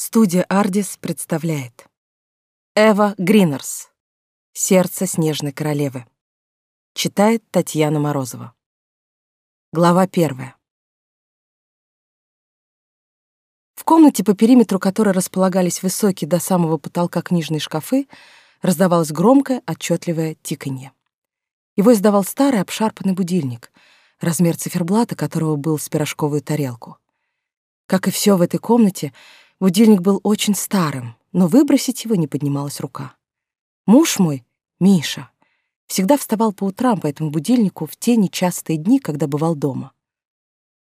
Студия «Ардис» представляет. Эва Гринерс. «Сердце снежной королевы» Читает Татьяна Морозова. Глава первая. В комнате, по периметру которой располагались высокие до самого потолка книжные шкафы, раздавалось громкое, отчетливое тиканье. Его издавал старый обшарпанный будильник, размер циферблата которого был с пирожковую тарелку. Как и все в этой комнате, Будильник был очень старым, но выбросить его не поднималась рука. Муж мой, Миша, всегда вставал по утрам по этому будильнику в те нечастые дни, когда бывал дома.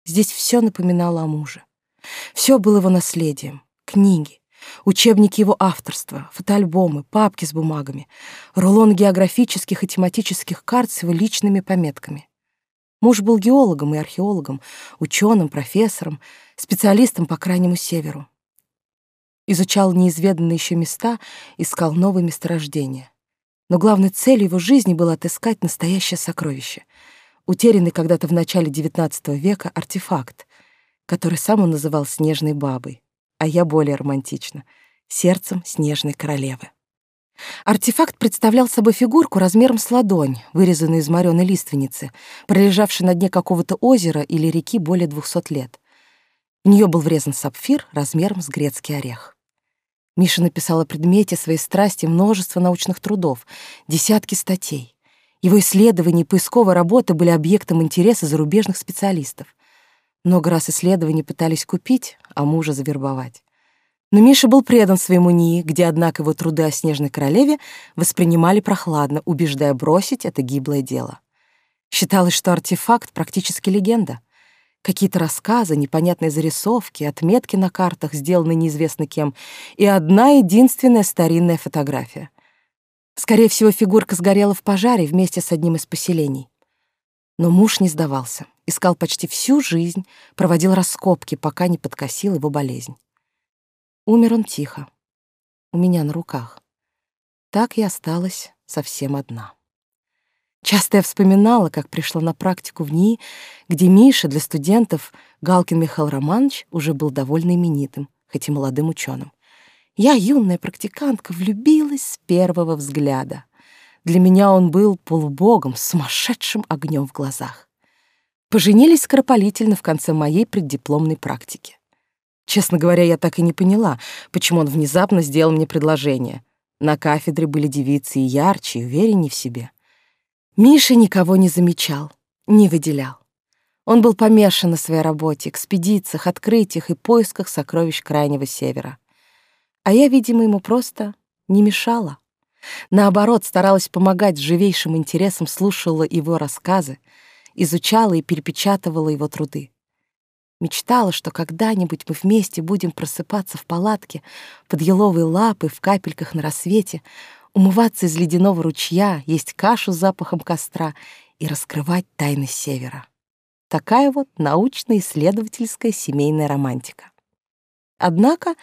Здесь все напоминало о муже. Все было его наследием. Книги, учебники его авторства, фотоальбомы, папки с бумагами, рулон географических и тематических карт с его личными пометками. Муж был геологом и археологом, ученым, профессором, специалистом по Крайнему Северу изучал неизведанные еще места, искал новые месторождения. Но главной целью его жизни было отыскать настоящее сокровище, утерянный когда-то в начале XIX века артефакт, который сам он называл «снежной бабой», а я более романтично — сердцем снежной королевы. Артефакт представлял собой фигурку размером с ладонь, вырезанную из морёной лиственницы, пролежавшей на дне какого-то озера или реки более двухсот лет. В нее был врезан сапфир размером с грецкий орех. Миша написал о предмете своей страсти множество научных трудов, десятки статей. Его исследования и поисковая работа были объектом интереса зарубежных специалистов. Много раз исследования пытались купить, а мужа завербовать. Но Миша был предан своему НИИ, где, однако, его труды о Снежной Королеве воспринимали прохладно, убеждая бросить это гиблое дело. Считалось, что артефакт практически легенда. Какие-то рассказы, непонятные зарисовки, отметки на картах, сделанные неизвестно кем, и одна единственная старинная фотография. Скорее всего, фигурка сгорела в пожаре вместе с одним из поселений. Но муж не сдавался, искал почти всю жизнь, проводил раскопки, пока не подкосил его болезнь. Умер он тихо, у меня на руках. Так я осталась совсем одна. Часто я вспоминала, как пришла на практику в НИИ, где Миша для студентов Галкин Михаил Романович уже был довольно именитым, хоть и молодым ученым. Я, юная практикантка, влюбилась с первого взгляда. Для меня он был полубогом с сумасшедшим огнем в глазах. Поженились скоропалительно в конце моей преддипломной практики. Честно говоря, я так и не поняла, почему он внезапно сделал мне предложение. На кафедре были девицы и ярче, и увереннее в себе. Миша никого не замечал, не выделял. Он был помешан на своей работе, экспедициях, открытиях и поисках сокровищ Крайнего Севера. А я, видимо, ему просто не мешала. Наоборот, старалась помогать с живейшим интересом, слушала его рассказы, изучала и перепечатывала его труды. Мечтала, что когда-нибудь мы вместе будем просыпаться в палатке под еловой лапой в капельках на рассвете, умываться из ледяного ручья, есть кашу с запахом костра и раскрывать тайны севера. Такая вот научно-исследовательская семейная романтика. Однако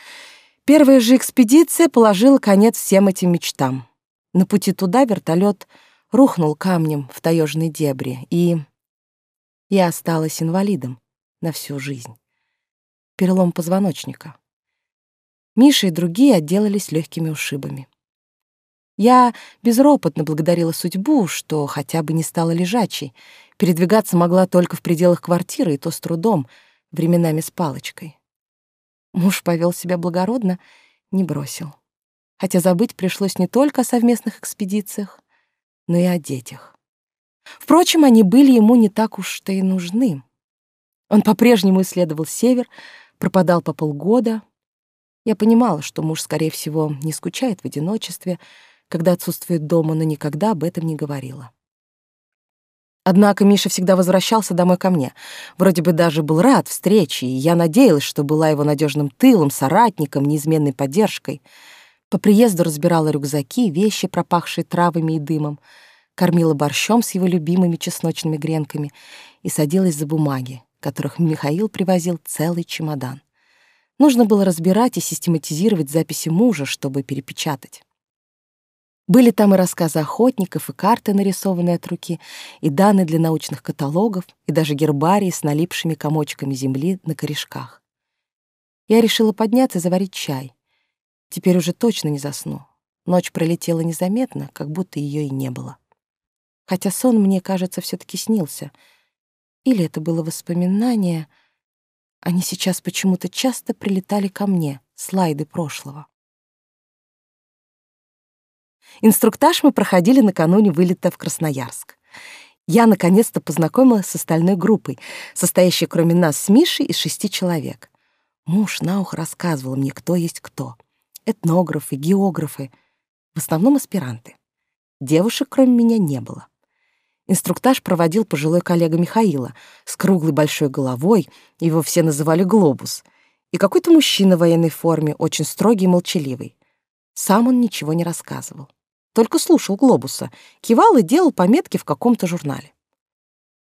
первая же экспедиция положила конец всем этим мечтам. На пути туда вертолет рухнул камнем в таежной дебри, и я осталась инвалидом на всю жизнь. Перелом позвоночника. Миша и другие отделались легкими ушибами. Я безропотно благодарила судьбу, что хотя бы не стала лежачей. Передвигаться могла только в пределах квартиры, и то с трудом, временами с палочкой. Муж повел себя благородно, не бросил. Хотя забыть пришлось не только о совместных экспедициях, но и о детях. Впрочем, они были ему не так уж-то и нужны. Он по-прежнему исследовал север, пропадал по полгода. Я понимала, что муж, скорее всего, не скучает в одиночестве, когда отсутствует дома, но никогда об этом не говорила. Однако Миша всегда возвращался домой ко мне. Вроде бы даже был рад встрече, и я надеялась, что была его надежным тылом, соратником, неизменной поддержкой. По приезду разбирала рюкзаки, вещи, пропахшие травами и дымом, кормила борщом с его любимыми чесночными гренками и садилась за бумаги, которых Михаил привозил целый чемодан. Нужно было разбирать и систематизировать записи мужа, чтобы перепечатать. Были там и рассказы охотников, и карты, нарисованные от руки, и данные для научных каталогов, и даже гербарии с налипшими комочками земли на корешках. Я решила подняться и заварить чай. Теперь уже точно не засну. Ночь пролетела незаметно, как будто ее и не было. Хотя сон, мне кажется, все таки снился. Или это было воспоминание... Они сейчас почему-то часто прилетали ко мне, слайды прошлого. Инструктаж мы проходили накануне вылета в Красноярск. Я наконец-то познакомилась с остальной группой, состоящей кроме нас с Мишей из шести человек. Муж на ухо рассказывал мне, кто есть кто. Этнографы, географы, в основном аспиранты. Девушек кроме меня не было. Инструктаж проводил пожилой коллега Михаила с круглой большой головой, его все называли «глобус», и какой-то мужчина в военной форме, очень строгий и молчаливый. Сам он ничего не рассказывал только слушал глобуса, кивал и делал пометки в каком-то журнале.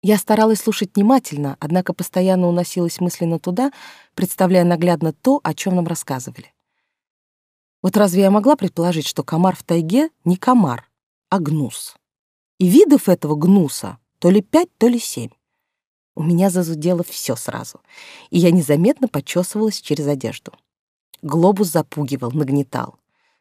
Я старалась слушать внимательно, однако постоянно уносилась мысленно туда, представляя наглядно то, о чем нам рассказывали. Вот разве я могла предположить, что комар в тайге не комар, а гнус? И видов этого гнуса то ли пять, то ли семь. У меня зазудело все сразу, и я незаметно почесывалась через одежду. Глобус запугивал, нагнетал.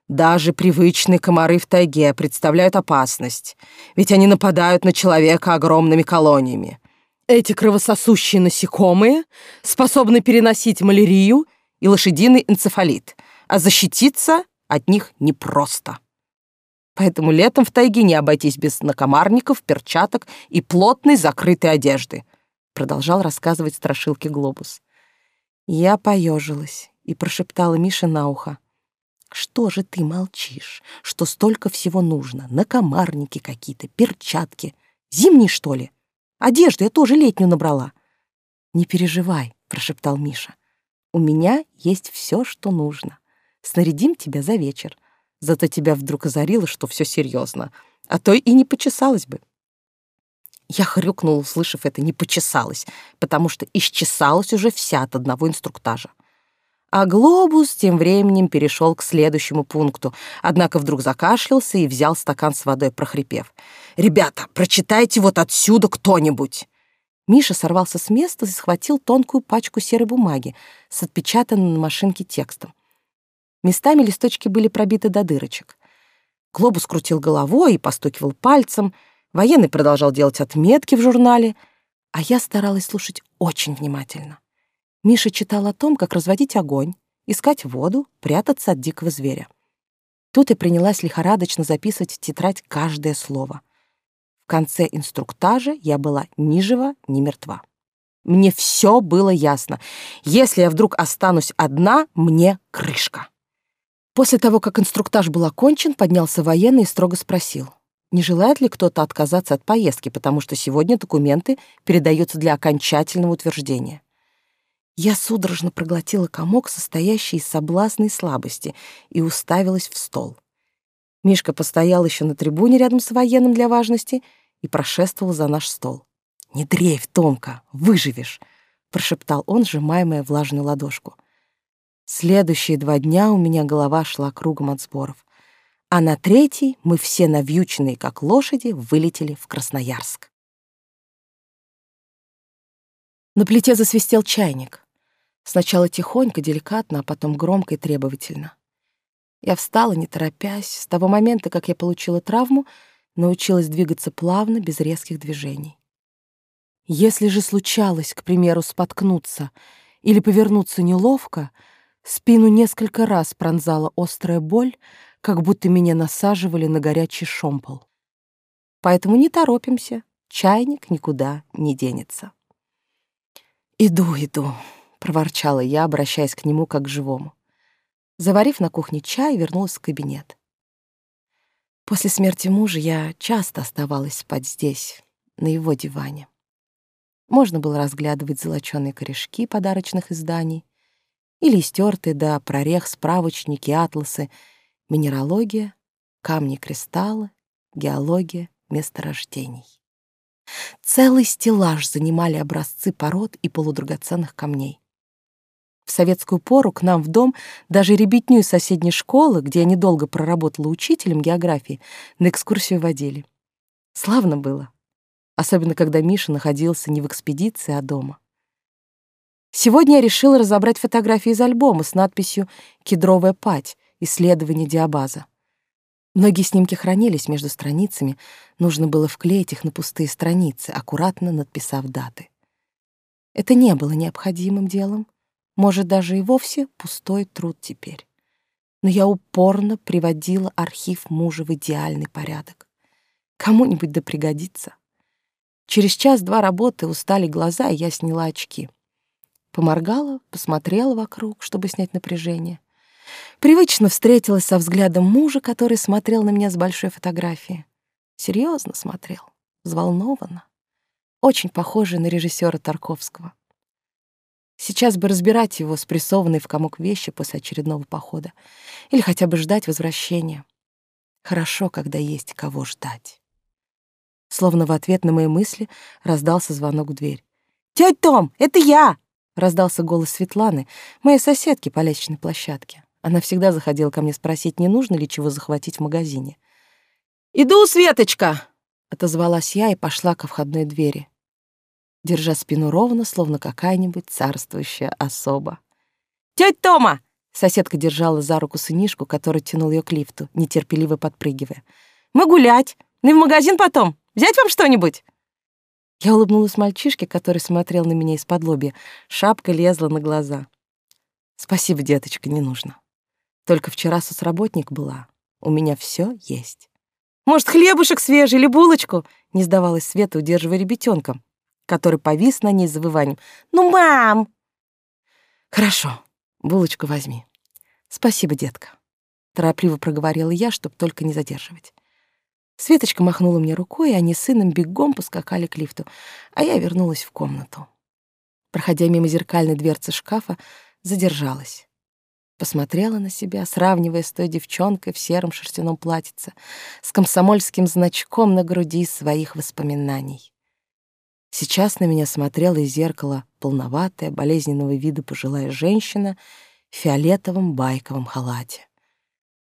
Даже привычные комары в тайге представляют опасность, ведь они нападают на человека огромными колониями. Эти кровососущие насекомые способны переносить малярию и лошадиный энцефалит, а защититься от них непросто. Поэтому летом в тайге не обойтись без накомарников, перчаток и плотной закрытой одежды, продолжал рассказывать страшилки Глобус. Я поежилась и прошептала Мише на ухо. Что же ты молчишь? Что столько всего нужно? Накомарники какие-то, перчатки. Зимние, что ли? Одежду я тоже летнюю набрала. Не переживай, прошептал Миша. У меня есть все, что нужно. Снарядим тебя за вечер. Зато тебя вдруг озарило, что все серьезно. А то и не почесалась бы. Я хрюкнула, услышав это, не почесалась, потому что исчесалась уже вся от одного инструктажа. А глобус тем временем перешел к следующему пункту, однако вдруг закашлялся и взял стакан с водой, прохрипев. «Ребята, прочитайте вот отсюда кто-нибудь!» Миша сорвался с места и схватил тонкую пачку серой бумаги с отпечатанным на машинке текстом. Местами листочки были пробиты до дырочек. Глобус крутил головой и постукивал пальцем, военный продолжал делать отметки в журнале, а я старалась слушать очень внимательно. Миша читал о том, как разводить огонь, искать воду, прятаться от дикого зверя. Тут и принялась лихорадочно записывать в тетрадь каждое слово. В конце инструктажа я была ни жива, ни мертва. Мне все было ясно. Если я вдруг останусь одна, мне крышка. После того, как инструктаж был окончен, поднялся военный и строго спросил, не желает ли кто-то отказаться от поездки, потому что сегодня документы передаются для окончательного утверждения. Я судорожно проглотила комок, состоящий из соблазна и слабости, и уставилась в стол. Мишка постоял еще на трибуне рядом с военным для важности и прошествовал за наш стол. «Не дрейф, Томка, выживешь!» — прошептал он, сжимая мою влажную ладошку. Следующие два дня у меня голова шла кругом от сборов, а на третий мы все навьюченные, как лошади, вылетели в Красноярск. На плите засвистел чайник. Сначала тихонько, деликатно, а потом громко и требовательно. Я встала, не торопясь. С того момента, как я получила травму, научилась двигаться плавно, без резких движений. Если же случалось, к примеру, споткнуться или повернуться неловко, спину несколько раз пронзала острая боль, как будто меня насаживали на горячий шомпол. Поэтому не торопимся, чайник никуда не денется. Иду, иду проворчала я, обращаясь к нему как к живому. Заварив на кухне чай, вернулась в кабинет. После смерти мужа я часто оставалась спать здесь, на его диване. Можно было разглядывать золочёные корешки подарочных изданий или истертые до прорех справочники, атласы, минералогия, камни-кристаллы, геология месторождений. Целый стеллаж занимали образцы пород и полудрагоценных камней. В советскую пору к нам в дом даже ребятню из соседней школы, где я недолго проработала учителем географии, на экскурсию водили. Славно было. Особенно, когда Миша находился не в экспедиции, а дома. Сегодня я решила разобрать фотографии из альбома с надписью «Кедровая пать. Исследование диабаза». Многие снимки хранились между страницами, нужно было вклеить их на пустые страницы, аккуратно надписав даты. Это не было необходимым делом, может, даже и вовсе пустой труд теперь. Но я упорно приводила архив мужа в идеальный порядок. Кому-нибудь да пригодится. Через час-два работы устали глаза, и я сняла очки. Поморгала, посмотрела вокруг, чтобы снять напряжение. Привычно встретилась со взглядом мужа, который смотрел на меня с большой фотографии. Серьезно смотрел, взволнованно. Очень похожий на режиссера Тарковского. Сейчас бы разбирать его, спрессованный в комок вещи после очередного похода. Или хотя бы ждать возвращения. Хорошо, когда есть кого ждать. Словно в ответ на мои мысли раздался звонок в дверь. «Тётя Том, это я!» — раздался голос Светланы, моей соседки по лестничной площадке. Она всегда заходила ко мне спросить, не нужно ли чего захватить в магазине. «Иду, Светочка!» — отозвалась я и пошла ко входной двери, держа спину ровно, словно какая-нибудь царствующая особа. «Тётя Тома!» — соседка держала за руку сынишку, который тянул ее к лифту, нетерпеливо подпрыгивая. «Мы гулять! Ну в магазин потом! Взять вам что-нибудь?» Я улыбнулась мальчишке, который смотрел на меня из-под лобья. Шапка лезла на глаза. «Спасибо, деточка, не нужно». Только вчера соцработник была. У меня все есть. Может, хлебушек свежий или булочку? Не сдавалась Света, удерживая ребятенка, который повис на ней завыванием. Ну, мам! Хорошо, булочку возьми. Спасибо, детка. Торопливо проговорила я, чтобы только не задерживать. Светочка махнула мне рукой, и они с сыном бегом поскакали к лифту, а я вернулась в комнату. Проходя мимо зеркальной дверцы шкафа, задержалась. Посмотрела на себя, сравнивая с той девчонкой в сером шерстяном платьице, с комсомольским значком на груди своих воспоминаний. Сейчас на меня смотрела из зеркала полноватая, болезненного вида пожилая женщина в фиолетовом байковом халате.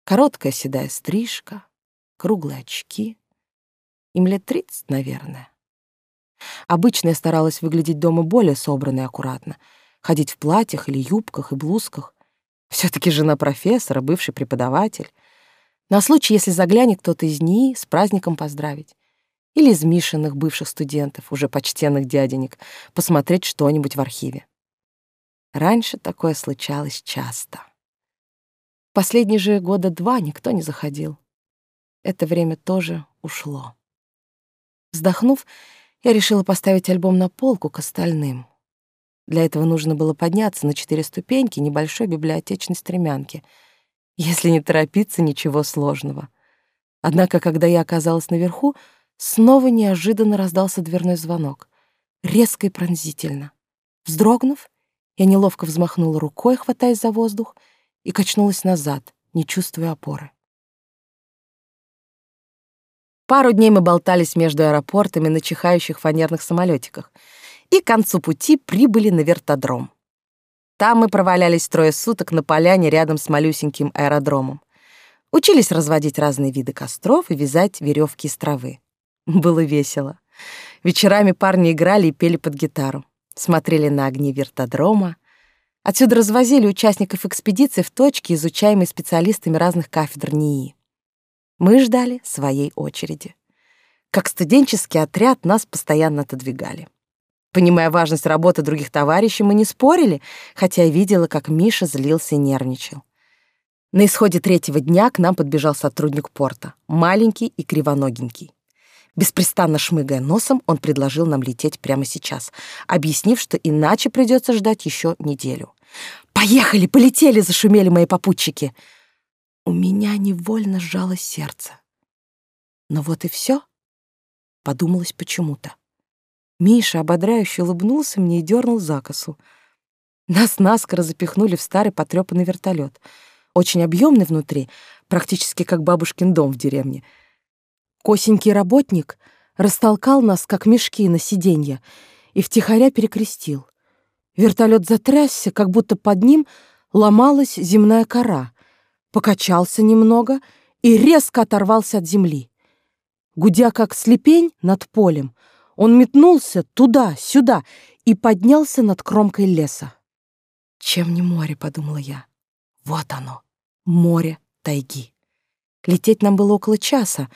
Короткая седая стрижка, круглые очки. Им лет тридцать, наверное. Обычно я старалась выглядеть дома более собранно и аккуратно, ходить в платьях или юбках и блузках, все таки жена профессора, бывший преподаватель. На случай, если заглянет кто-то из НИИ, с праздником поздравить. Или из Мишиных бывших студентов, уже почтенных дяденек, посмотреть что-нибудь в архиве. Раньше такое случалось часто. Последние же года два никто не заходил. Это время тоже ушло. Вздохнув, я решила поставить альбом на полку к остальным. Для этого нужно было подняться на четыре ступеньки небольшой библиотечной стремянки. Если не торопиться, ничего сложного. Однако, когда я оказалась наверху, снова неожиданно раздался дверной звонок. Резко и пронзительно. Вздрогнув, я неловко взмахнула рукой, хватаясь за воздух, и качнулась назад, не чувствуя опоры. Пару дней мы болтались между аэропортами на чихающих фанерных самолетиках — и к концу пути прибыли на вертодром. Там мы провалялись трое суток на поляне рядом с малюсеньким аэродромом. Учились разводить разные виды костров и вязать веревки из травы. Было весело. Вечерами парни играли и пели под гитару, смотрели на огни вертодрома. Отсюда развозили участников экспедиции в точки, изучаемые специалистами разных кафедр НИИ. Мы ждали своей очереди. Как студенческий отряд нас постоянно отодвигали. Понимая важность работы других товарищей, мы не спорили, хотя я видела, как Миша злился и нервничал. На исходе третьего дня к нам подбежал сотрудник порта, маленький и кривоногенький. Беспрестанно шмыгая носом, он предложил нам лететь прямо сейчас, объяснив, что иначе придется ждать еще неделю. «Поехали, полетели!» — зашумели мои попутчики. У меня невольно сжалось сердце. Но вот и все. Подумалось почему-то. Миша ободряюще улыбнулся мне и дернул за косу. Нас наскоро запихнули в старый потрепанный вертолет, очень объемный внутри, практически как бабушкин дом в деревне. Косенький работник растолкал нас, как мешки на сиденье, и втихаря перекрестил. Вертолет затрясся, как будто под ним ломалась земная кора, покачался немного и резко оторвался от земли. Гудя как слепень над полем — он метнулся туда-сюда и поднялся над кромкой леса. «Чем не море?» — подумала я. «Вот оно, море тайги». Лететь нам было около часа.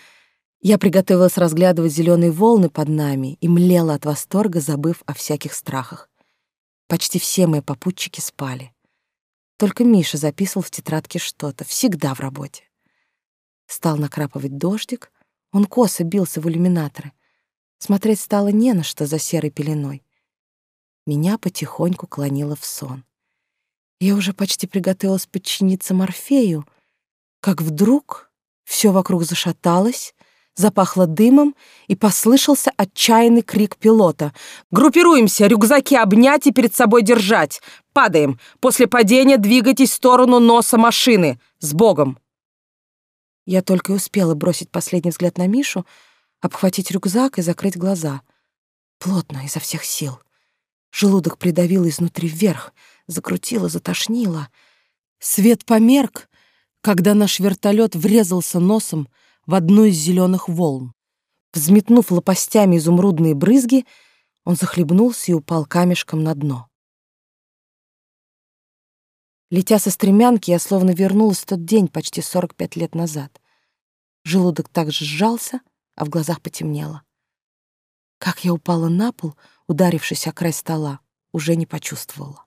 Я приготовилась разглядывать зеленые волны под нами и млела от восторга, забыв о всяких страхах. Почти все мои попутчики спали. Только Миша записывал в тетрадке что-то, всегда в работе. Стал накрапывать дождик, он косо бился в иллюминаторы. Смотреть стало не на что за серой пеленой. Меня потихоньку клонило в сон. Я уже почти приготовилась подчиниться Морфею, как вдруг все вокруг зашаталось, запахло дымом, и послышался отчаянный крик пилота. «Группируемся! Рюкзаки обнять и перед собой держать! Падаем! После падения двигайтесь в сторону носа машины! С Богом!» Я только и успела бросить последний взгляд на Мишу, обхватить рюкзак и закрыть глаза. Плотно, изо всех сил. Желудок придавило изнутри вверх, закрутило, затошнило. Свет померк, когда наш вертолет врезался носом в одну из зеленых волн. Взметнув лопастями изумрудные брызги, он захлебнулся и упал камешком на дно. Летя со стремянки, я словно вернулась в тот день почти 45 лет назад. Желудок также сжался, а в глазах потемнело. Как я упала на пол, ударившись о край стола, уже не почувствовала.